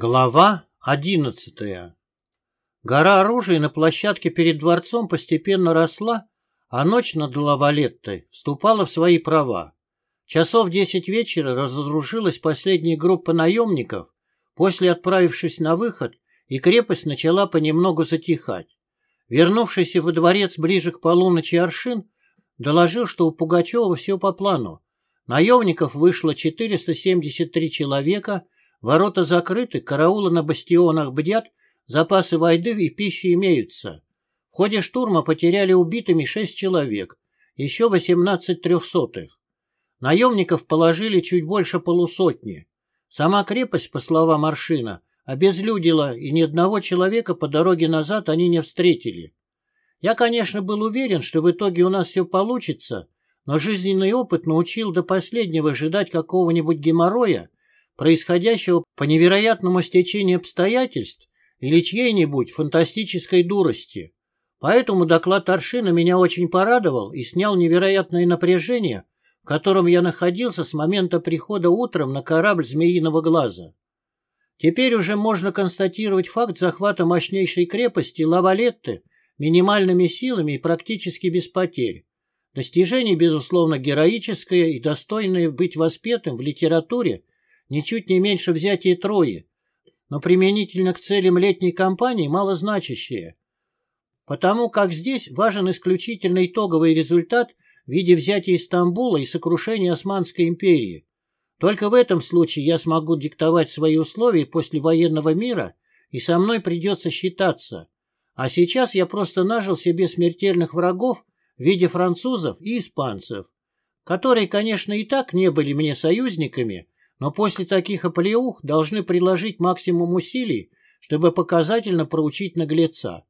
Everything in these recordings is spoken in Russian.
Глава одиннадцатая Гора оружия на площадке перед дворцом постепенно росла, а ночь над Лавалеттой вступала в свои права. Часов десять вечера разоружилась последняя группа наемников, после отправившись на выход, и крепость начала понемногу затихать. Вернувшийся во дворец ближе к полуночи Аршин доложил, что у Пугачева все по плану. Наемников вышло 473 человека, ворота закрыты, караулы на бастионах бдят, запасы войды и пищи имеются. В ходе штурма потеряли убитыми 6 человек, еще 18 трехсотых. Наемников положили чуть больше полусотни. Сама крепость, по словам Аршина, обезлюдила, и ни одного человека по дороге назад они не встретили. Я, конечно, был уверен, что в итоге у нас все получится, но жизненный опыт научил до последнего ожидать какого-нибудь геморроя, происходящего по невероятному стечению обстоятельств или чьей-нибудь фантастической дурости. Поэтому доклад Аршина меня очень порадовал и снял невероятное напряжение, в котором я находился с момента прихода утром на корабль «Змеиного глаза». Теперь уже можно констатировать факт захвата мощнейшей крепости Лавалетты минимальными силами и практически без потерь. Достижение, безусловно, героическое и достойное быть воспетым в литературе ничуть не меньше взятия Трои, но применительно к целям летней кампании малозначащее, потому как здесь важен исключительно итоговый результат в виде взятия Стамбула и сокрушения Османской империи. Только в этом случае я смогу диктовать свои условия после военного мира, и со мной придется считаться. А сейчас я просто нажил себе смертельных врагов в виде французов и испанцев, которые, конечно, и так не были мне союзниками, но после таких оплеух должны приложить максимум усилий, чтобы показательно проучить наглеца.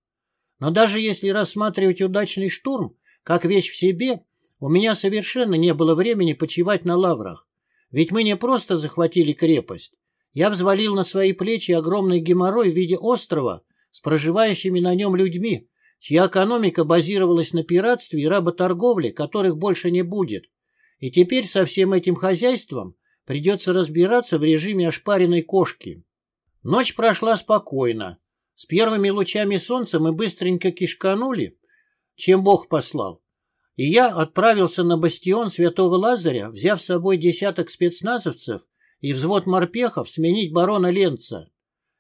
Но даже если рассматривать удачный штурм как вещь в себе, у меня совершенно не было времени почивать на лаврах. Ведь мы не просто захватили крепость. Я взвалил на свои плечи огромный геморрой в виде острова с проживающими на нем людьми, чья экономика базировалась на пиратстве и работорговле, которых больше не будет. И теперь со всем этим хозяйством придется разбираться в режиме ошпаренной кошки. Ночь прошла спокойно. С первыми лучами солнца мы быстренько кишканули, чем Бог послал. И я отправился на бастион Святого Лазаря, взяв с собой десяток спецназовцев и взвод морпехов сменить барона Ленца.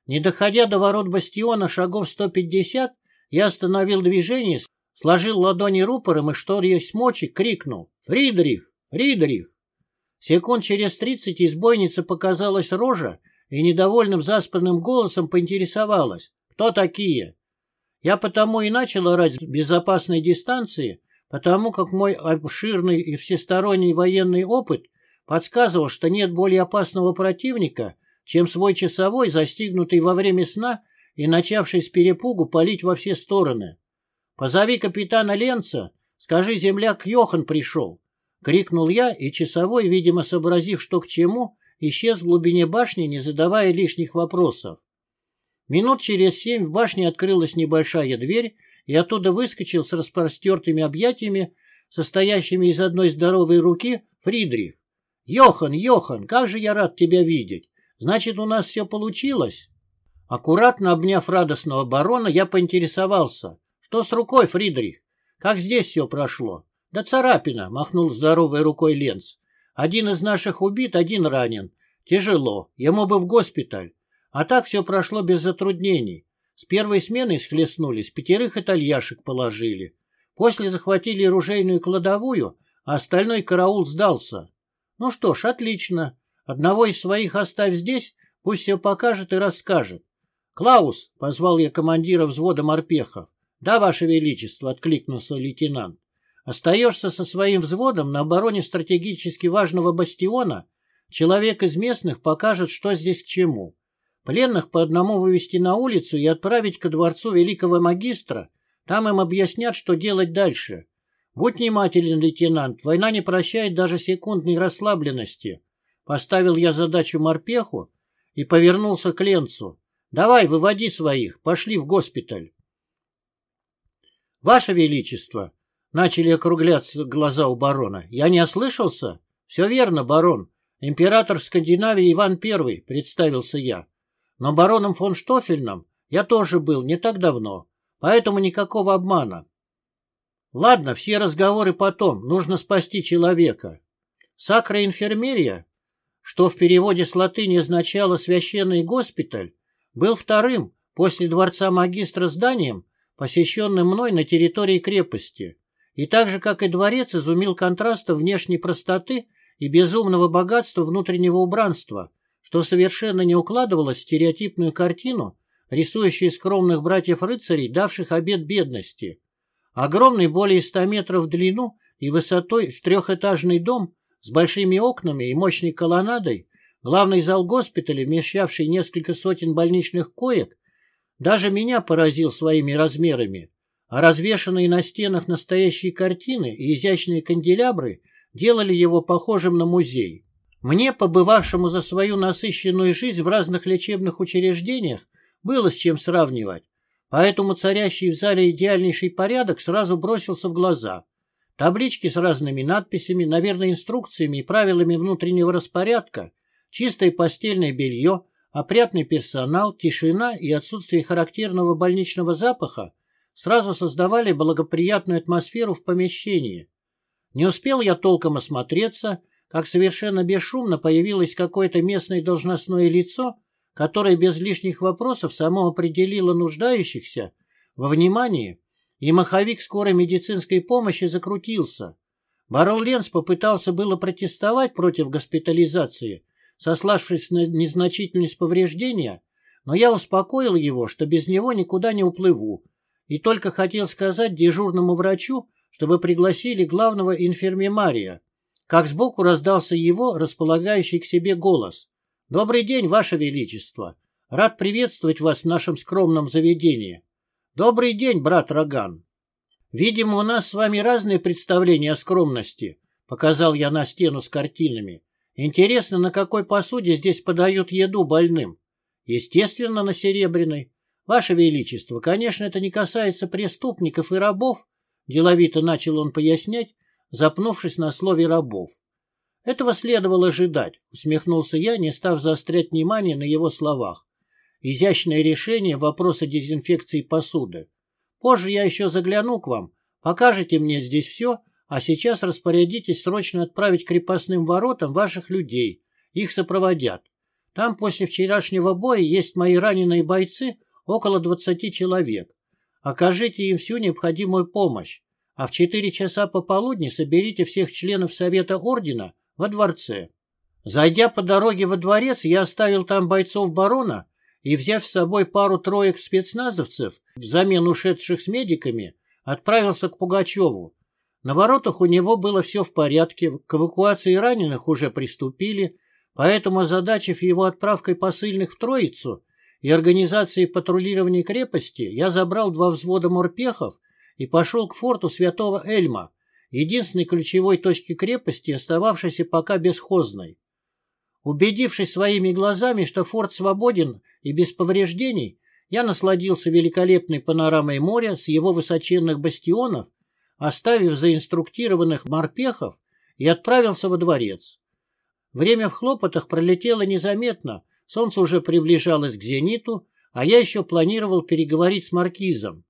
Не доходя до ворот бастиона шагов 150, я остановил движение, сложил ладони рупором и, что есть мочи, крикнул «Фридрих! Фридрих!». Секунд через тридцать из бойницы показалась рожа и недовольным заспанным голосом поинтересовалась «Кто такие?». Я потому и начал орать с безопасной дистанции, потому как мой обширный и всесторонний военный опыт подсказывал, что нет более опасного противника, чем свой часовой, застигнутый во время сна и начавший с перепугу палить во все стороны. «Позови капитана Ленца, скажи, земляк Йохан пришел!» — крикнул я, и часовой, видимо, сообразив, что к чему, исчез в глубине башни, не задавая лишних вопросов. Минут через семь в башне открылась небольшая дверь, и оттуда выскочил с распростертыми объятиями, состоящими из одной здоровой руки, Фридрих. «Йохан, Йохан, как же я рад тебя видеть! Значит, у нас все получилось?» Аккуратно обняв радостного барона, я поинтересовался. «Что с рукой, Фридрих? Как здесь все прошло?» «Да царапина!» — махнул здоровой рукой Ленц. «Один из наших убит, один ранен. Тяжело. Ему бы в госпиталь. А так все прошло без затруднений. С первой смены схлестнулись, пятерых итальяшек положили. После захватили оружейную кладовую, а остальной караул сдался. Ну что ж, отлично. Одного из своих оставь здесь, пусть все покажет и расскажет. «Клаус!» — позвал я командира взвода морпехов. «Да, Ваше Величество!» — откликнулся лейтенант. «Остаешься со своим взводом на обороне стратегически важного бастиона. Человек из местных покажет, что здесь к чему. Пленных по одному вывести на улицу и отправить ко дворцу великого магистра. Там им объяснят, что делать дальше. Будь внимателен, лейтенант, война не прощает даже секундной расслабленности. Поставил я задачу морпеху и повернулся к Ленцу. Давай, выводи своих, пошли в госпиталь. Ваше Величество, начали округляться глаза у барона. Я не ослышался? Все верно, барон. Император Скандинавии Иван I, представился я. Но бароном фон Штофельном я тоже был не так давно, поэтому никакого обмана. Ладно, все разговоры потом, нужно спасти человека. Сакра инфермерия, что в переводе с латыни означало «священный госпиталь», был вторым после дворца магистра зданием, посещенным мной на территории крепости, и так же, как и дворец, изумил контрастом внешней простоты и безумного богатства внутреннего убранства, что совершенно не укладывалось в стереотипную картину, рисующую скромных братьев-рыцарей, давших обет бедности. Огромный, более ста метров в длину и высотой в трехэтажный дом с большими окнами и мощной колоннадой, главный зал госпиталя, вмещавший несколько сотен больничных коек, даже меня поразил своими размерами, а развешанные на стенах настоящие картины и изящные канделябры делали его похожим на музей. Мне, побывавшему за свою насыщенную жизнь в разных лечебных учреждениях, было с чем сравнивать, поэтому царящий в зале идеальнейший порядок сразу бросился в глаза. Таблички с разными надписями, наверное, инструкциями и правилами внутреннего распорядка, чистое постельное белье, опрятный персонал, тишина и отсутствие характерного больничного запаха сразу создавали благоприятную атмосферу в помещении. Не успел я толком осмотреться, как совершенно бесшумно появилось какое-то местное должностное лицо, которое без лишних вопросов само определило нуждающихся во внимании, и маховик скорой медицинской помощи закрутился. Барон Ленс попытался было протестовать против госпитализации, сославшись на незначительность повреждения, но я успокоил его, что без него никуда не уплыву, и только хотел сказать дежурному врачу, чтобы пригласили главного инфермемария, как сбоку раздался его, располагающий к себе голос. «Добрый день, Ваше Величество! Рад приветствовать вас в нашем скромном заведении. Добрый день, брат Роган!» «Видимо, у нас с вами разные представления о скромности», — показал я на стену с картинами. «Интересно, на какой посуде здесь подают еду больным?» «Естественно, на серебряной. Ваше Величество, конечно, это не касается преступников и рабов», — деловито начал он пояснять, запнувшись на слове рабов. Этого следовало ожидать, усмехнулся я, не став заострять внимание на его словах. Изящное решение вопроса дезинфекции посуды. Позже я еще загляну к вам, покажете мне здесь все, а сейчас распорядитесь срочно отправить крепостным воротам ваших людей. Их сопроводят. Там после вчерашнего боя есть мои раненые бойцы, около двадцати человек. Окажите им всю необходимую помощь а в четыре часа пополудни соберите всех членов Совета Ордена во дворце. Зайдя по дороге во дворец, я оставил там бойцов барона и, взяв с собой пару-троек спецназовцев, взамен ушедших с медиками, отправился к Пугачеву. На воротах у него было все в порядке, к эвакуации раненых уже приступили, поэтому, озадачив его отправкой посыльных в Троицу и организацией патрулирования крепости, я забрал два взвода морпехов и пошел к форту Святого Эльма, единственной ключевой точке крепости, остававшейся пока бесхозной. Убедившись своими глазами, что форт свободен и без повреждений, я насладился великолепной панорамой моря с его высоченных бастионов, оставив заинструктированных морпехов, и отправился во дворец. Время в хлопотах пролетело незаметно, солнце уже приближалось к зениту, а я еще планировал переговорить с маркизом.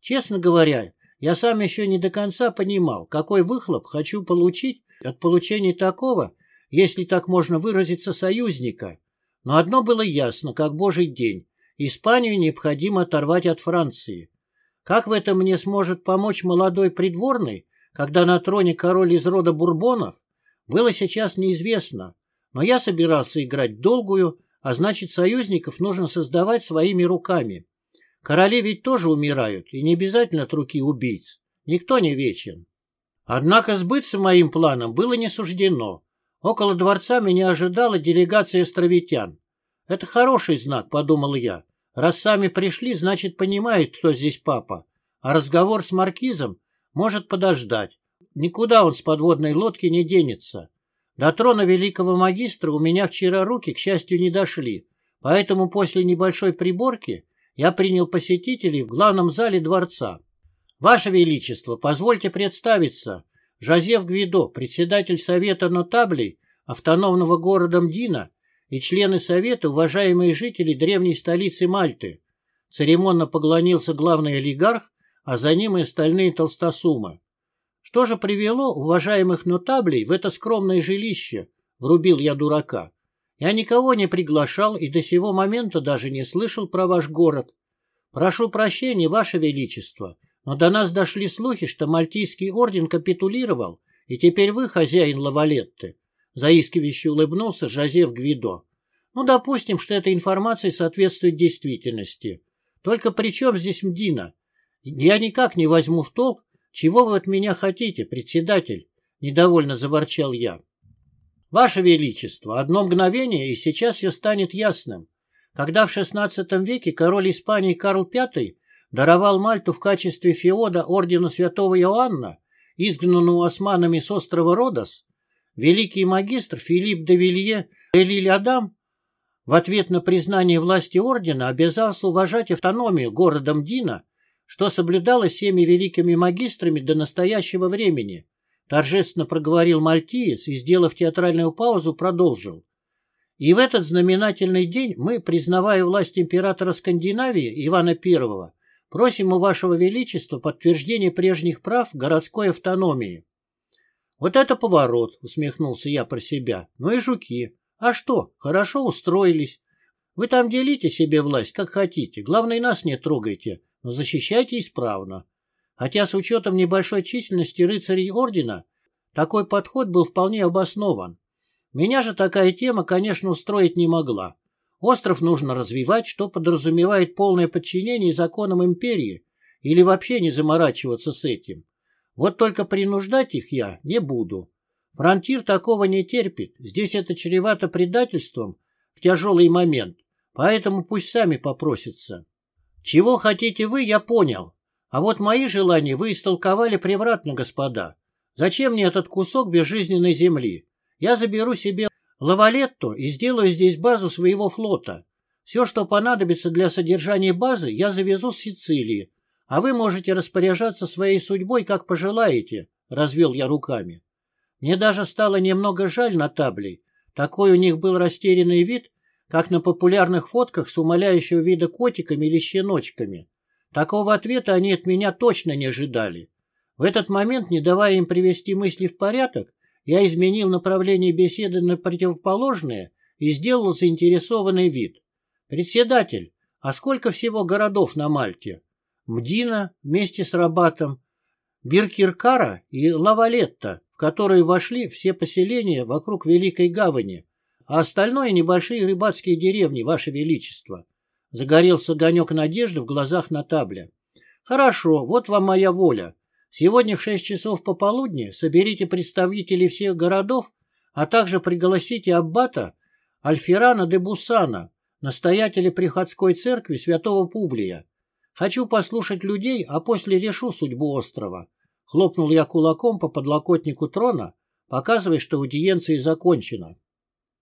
Честно говоря, я сам еще не до конца понимал, какой выхлоп хочу получить от получения такого, если так можно выразиться, союзника. Но одно было ясно, как божий день. Испанию необходимо оторвать от Франции. Как в этом мне сможет помочь молодой придворный, когда на троне король из рода Бурбонов, было сейчас неизвестно. Но я собирался играть долгую, а значит, союзников нужно создавать своими руками. Короли ведь тоже умирают, и не обязательно от руки убийц. Никто не вечен. Однако сбыться моим планам было не суждено. Около дворца меня ожидала делегация островитян. Это хороший знак, подумал я. Раз сами пришли, значит, понимают, кто здесь папа. А разговор с маркизом может подождать. Никуда он с подводной лодки не денется. До трона великого магистра у меня вчера руки, к счастью, не дошли, поэтому после небольшой приборки я принял посетителей в главном зале дворца. Ваше Величество, позвольте представиться. Жозеф Гвидо, председатель Совета нотаблей автономного города Мдина и члены Совета, уважаемые жители древней столицы Мальты. Церемонно поклонился главный олигарх, а за ним и остальные толстосумы. Что же привело уважаемых нотаблей в это скромное жилище? Врубил я дурака. Я никого не приглашал и до сего момента даже не слышал про ваш город. Прошу прощения, ваше величество, но до нас дошли слухи, что Мальтийский орден капитулировал, и теперь вы хозяин Лавалетты. Заискивающе улыбнулся Жозеф Гвидо. Ну, допустим, что эта информация соответствует действительности. Только при чем здесь Мдина? Я никак не возьму в толк, чего вы от меня хотите, председатель? Недовольно заворчал я. Ваше Величество, одно мгновение, и сейчас все станет ясным. Когда в XVI веке король Испании Карл V даровал Мальту в качестве феода ордена святого Иоанна, изгнанного османами с острова Родос, великий магистр Филипп де Вилье Элиль Адам в ответ на признание власти ордена обязался уважать автономию города Мдина, что соблюдалось всеми великими магистрами до настоящего времени, торжественно проговорил мальтиец и, сделав театральную паузу, продолжил. И в этот знаменательный день мы, признавая власть императора Скандинавии Ивана I, просим у вашего величества подтверждения прежних прав городской автономии. Вот это поворот, усмехнулся я про себя. Ну и жуки. А что, хорошо устроились. Вы там делите себе власть, как хотите. Главное, нас не трогайте, но защищайте исправно. Хотя с учетом небольшой численности рыцарей ордена, такой подход был вполне обоснован. Меня же такая тема, конечно, устроить не могла. Остров нужно развивать, что подразумевает полное подчинение законам империи, или вообще не заморачиваться с этим. Вот только принуждать их я не буду. Фронтир такого не терпит, здесь это чревато предательством в тяжелый момент, поэтому пусть сами попросятся. Чего хотите вы, я понял, а вот мои желания вы истолковали превратно, господа. Зачем мне этот кусок безжизненной земли? Я заберу себе Лавалетту и сделаю здесь базу своего флота. Все, что понадобится для содержания базы, я завезу с Сицилии, а вы можете распоряжаться своей судьбой, как пожелаете, — развел я руками. Мне даже стало немного жаль на таблей. Такой у них был растерянный вид, как на популярных фотках с умоляющего вида котиками или щеночками. Такого ответа они от меня точно не ожидали. В этот момент, не давая им привести мысли в порядок, я изменил направление беседы на противоположное и сделал заинтересованный вид. «Председатель, а сколько всего городов на Мальте?» «Мдина вместе с Рабатом, Биркиркара и Лавалетта, в которые вошли все поселения вокруг Великой Гавани, а остальное небольшие рыбацкие деревни, Ваше Величество. Загорелся огонек надежды в глазах Натабля. Хорошо, вот вам моя воля. Сегодня в шесть часов пополудни соберите представителей всех городов, а также пригласите аббата Альфирана де Бусана, настоятеля приходской церкви святого Публия. Хочу послушать людей, а после решу судьбу острова. Хлопнул я кулаком по подлокотнику трона, показывая, что аудиенция закончена.